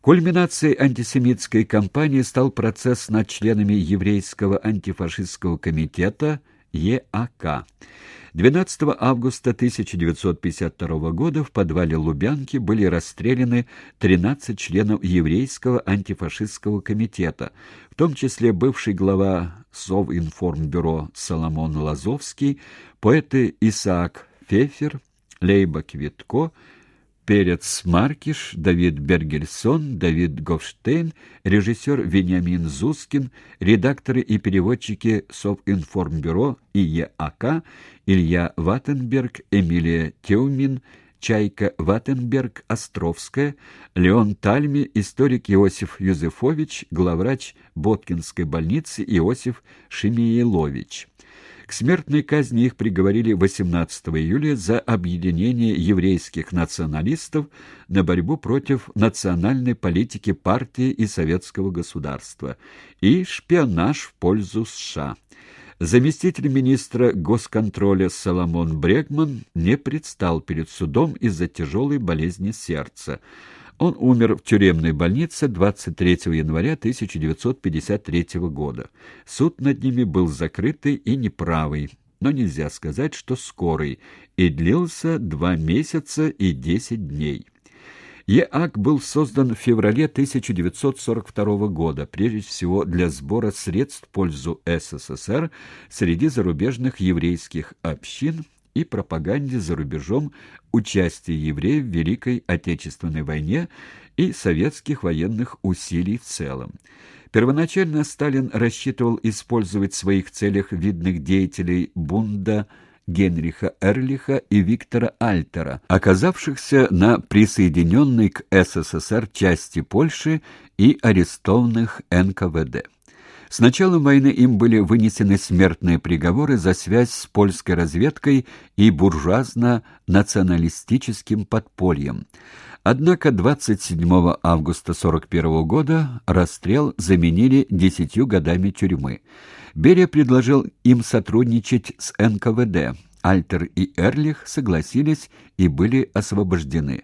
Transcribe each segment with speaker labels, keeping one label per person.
Speaker 1: Кульминацией антисемитской кампании стал процесс над членами еврейского антифашистского комитета ЕАК. 12 августа 1952 года в подвале Лубянки были расстреляны 13 членов еврейского антифашистского комитета, в том числе бывший глава Совинформбюро Соломон Лазовский, поэты Исаак Фефер, Лейба Квитко, Перец Маркиш, Давид Бергельсон, Давид Гофштейн, режиссер Вениамин Зускин, редакторы и переводчики Совинформбюро и ЕАК, Илья Ваттенберг, Эмилия Теумин, Чайка Ваттенберг, Островская, Леон Тальми, историк Иосиф Юзефович, главврач Боткинской больницы Иосиф Шемиелович. К смертной казни их приговорили 18 июля за объединение еврейских националистов на борьбу против национальной политики партии и советского государства и шпионаж в пользу США. Заместитель министра госконтроля Соломон Брегман не предстал перед судом из-за тяжелой болезни сердца. Он умер в тюремной больнице 23 января 1953 года. Суд над ними был закрытый и неправый, но нельзя сказать, что скорый, и длился два месяца и десять дней. ЕАК был создан в феврале 1942 года, прежде всего для сбора средств в пользу СССР среди зарубежных еврейских общин и пропаганде за рубежом участия евреев в Великой Отечественной войне и советских военных усилий в целом. Первоначально Сталин рассчитывал использовать в своих целях видных деятелей Бунда, Генриха Эрлиха и Виктора Альтера, оказавшихся на присоединенной к СССР части Польши и арестованных НКВД. С началом войны им были вынесены смертные приговоры за связь с польской разведкой и буржуазно-националистическим подпольем. Однако 27 августа 1941 года расстрел заменили десятью годами тюрьмы. Берия предложил им сотрудничать с НКВД. Альтер и Эрлих согласились и были освобождены.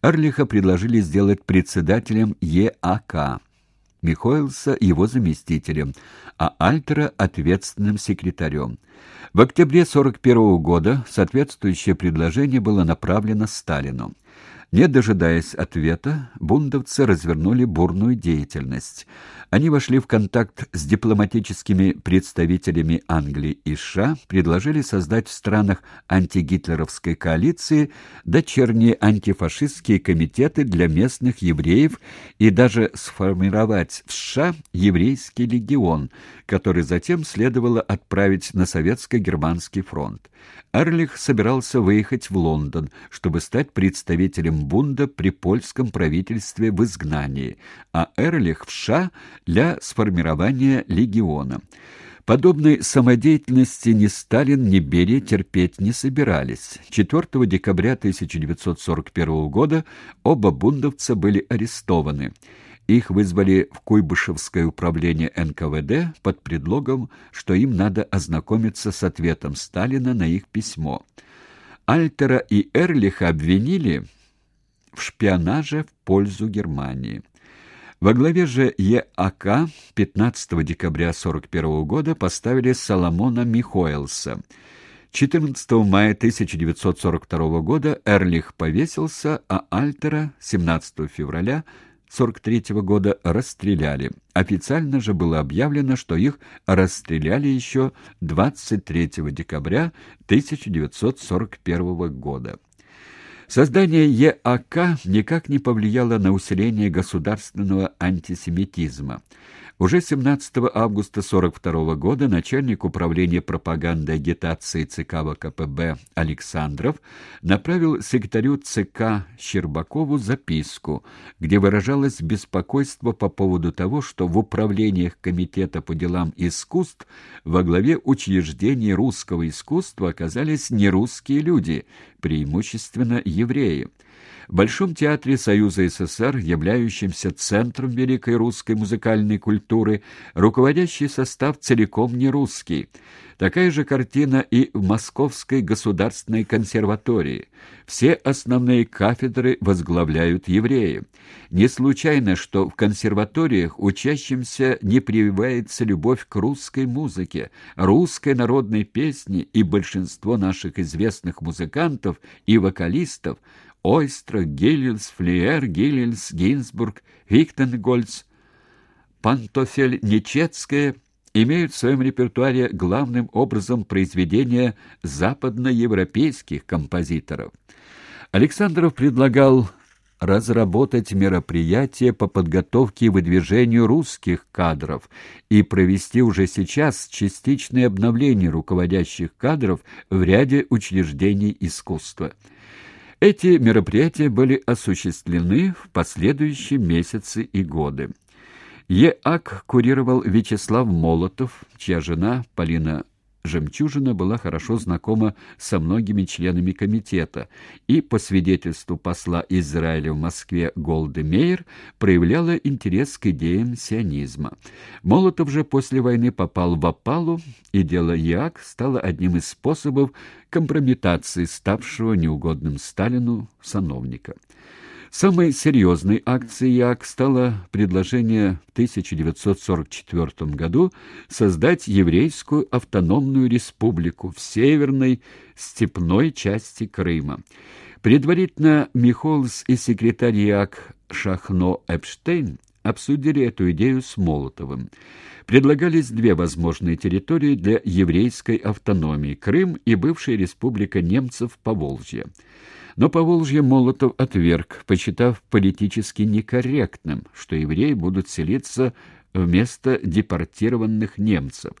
Speaker 1: Эрлиха предложили сделать председателем ЕАК. Михоэлса его заместителем, а Альтера ответственным секретарем. В октябре 1941 года соответствующее предложение было направлено Сталину. Не дожидаясь ответа, бундовцы развернули бурную деятельность. Они вошли в контакт с дипломатическими представителями Англии и США, предложили создать в странах антигитлеровской коалиции дочерние антифашистские комитеты для местных евреев и даже сформировать в США еврейский легион, который затем следовало отправить на советско-германский фронт. Эрлих собирался выехать в Лондон, чтобы стать представителем бунда при польском правительстве в изгнании, а Эрлих в США для сформирования легиона. Подобной самодеятельности ни Сталин, ни Берия терпеть не собирались. 4 декабря 1941 года оба бундовца были арестованы. Их вызвали в Куйбышевское управление НКВД под предлогом, что им надо ознакомиться с ответом Сталина на их письмо. Альтера и Эрлиха обвинили в шпионаже в пользу Германии. Во главе же ЕАК 15 декабря 1941 года поставили Соломона Михоэлса. 14 мая 1942 года Эрлих повесился, а Альтера 17 февраля 1943 года расстреляли. Официально же было объявлено, что их расстреляли еще 23 декабря 1941 года. Создание ЕАК никак не повлияло на усиление государственного антисемитизма. Уже 17 августа 1942 года начальник управления пропаганды и агитации ЦК ВКПБ Александров направил секретарю ЦК Щербакову записку, где выражалось беспокойство по поводу того, что в управлениях Комитета по делам искусств во главе учреждений русского искусства оказались нерусские люди, преимущественно евреи. В Большом театре Союза СССР, являющемся центром великой русской музыкальной культуры, руководящий состав целиком не русский. Такая же картина и в Московской государственной консерватории. Все основные кафедры возглавляют евреи. Не случайно, что в консерваториях учащимся не прививается любовь к русской музыке, русской народной песне, и большинство наших известных музыкантов и вокалистов Ойстра, Гиллинс, Флиер, Гиллинс, Гинзбург, Виктенгольц, Пантофель, Нечетская – имеют в своем репертуаре главным образом произведения западноевропейских композиторов. Александров предлагал разработать мероприятия по подготовке и выдвижению русских кадров и провести уже сейчас частичное обновление руководящих кадров в ряде учреждений искусства. Эти мероприятия были осуществлены в последующие месяцы и годы. ЕАК курировал Вячеслав Молотов, чья жена Полина Жемчужина была хорошо знакома со многими членами комитета и, по свидетельству посла Израиля в Москве Голды Мейер, проявляла интерес к идеям сионизма. Молотов же после войны попал в опалу, и дело ЯК стало одним из способов компрометации ставшего неугодным Сталину сановника. Самой серьезной акцией ЯК стало предложение в 1944 году создать еврейскую автономную республику в северной степной части Крыма. Предварительно Михолс и секретарь ЯК Шахно Эпштейн обсудили эту идею с Молотовым. Предлагались две возможные территории для еврейской автономии – Крым и бывшая республика немцев Поволжье. Но Поволжье Молотов отверг, почитав политически некорректным, что евреи будут селиться вместо депортированных немцев.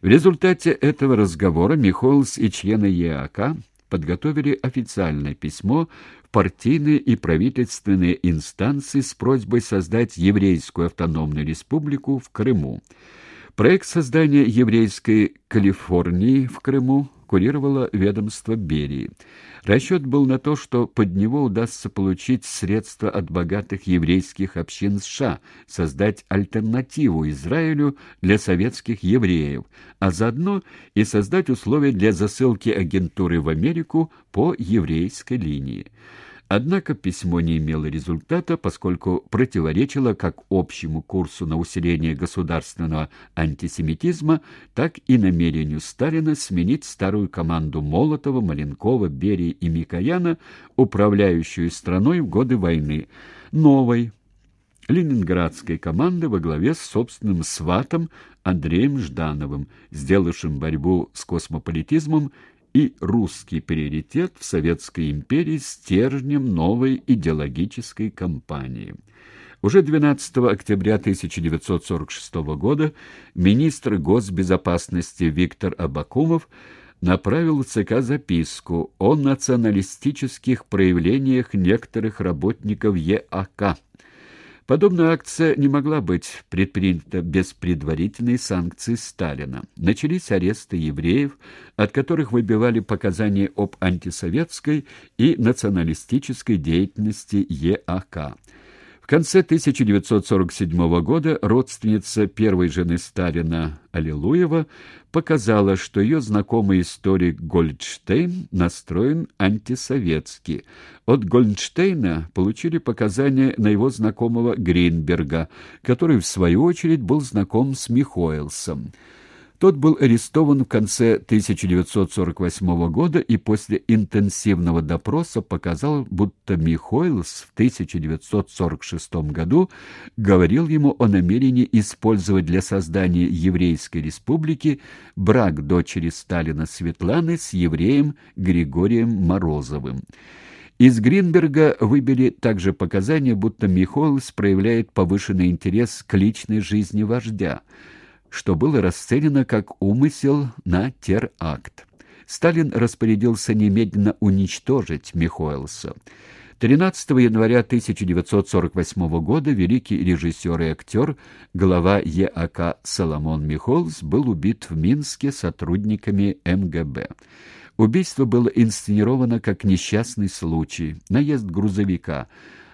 Speaker 1: В результате этого разговора Михолс и члены ЕАК подготовили официальное письмо в партийные и правительственные инстанции с просьбой создать еврейскую автономную республику в Крыму. Проект создания еврейской Калифорнии в Крыму курировало ведомство Берии. Расчет был на то, что под него удастся получить средства от богатых еврейских общин США, создать альтернативу Израилю для советских евреев, а заодно и создать условия для засылки агентуры в Америку по еврейской линии. Однако письмо не имело результата, поскольку противоречило как общему курсу на усиление государственного антисемитизма, так и намерению Сталина сменить старую команду Молотова, Маленкова, Берии и Микояна, управляющую страной в годы войны, новой, ленинградской команды во главе с собственным сватом Андреем Ждановым, сделавшим борьбу с космополитизмом и русский приоритет в Советской империи стержнем новой идеологической кампании. Уже 12 октября 1946 года министр госбезопасности Виктор Абакумов направил в ЦК записку о националистических проявлениях некоторых работников ЕАК, Подобная акция не могла быть предпринята без предварительной санкции Сталина. Начались аресты евреев, от которых выбивали показания об антисоветской и националистической деятельности ЕАК. В конце 1947 года родственница первой жены Сталина Аллилуева показала, что ее знакомый историк Гольдштейн настроен антисоветски. От Гольдштейна получили показания на его знакомого Гринберга, который, в свою очередь, был знаком с Михоэлсом. Тот был арестован в конце 1948 года и после интенсивного допроса показал, будто Михойлс в 1946 году говорил ему о намерении использовать для создания еврейской республики брак дочери Сталина Светланы с евреем Григорием Морозовым. Из Гринберга выбили также показания, будто Михойлс проявляет повышенный интерес к личной жизни вождя – что было расценено как умысел на теракт. Сталин распорядился немедленно уничтожить Михоэлса. 13 января 1948 года великий режиссер и актер, глава ЕАК Соломон Михолс был убит в Минске сотрудниками МГБ. Убийство было инсценировано как несчастный случай, наезд грузовика,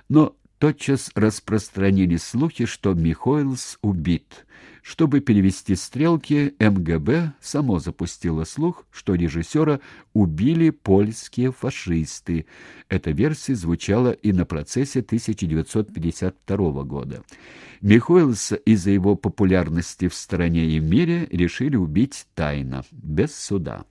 Speaker 1: но тотчас распространились слухи, что Михоэлс убит. Чтобы перевести стрелки, МГБ само запустило слух, что режиссера убили польские фашисты. Эта версия звучала и на процессе 1952 года. Михоэлса из-за его популярности в стране и в мире решили убить тайно, без суда.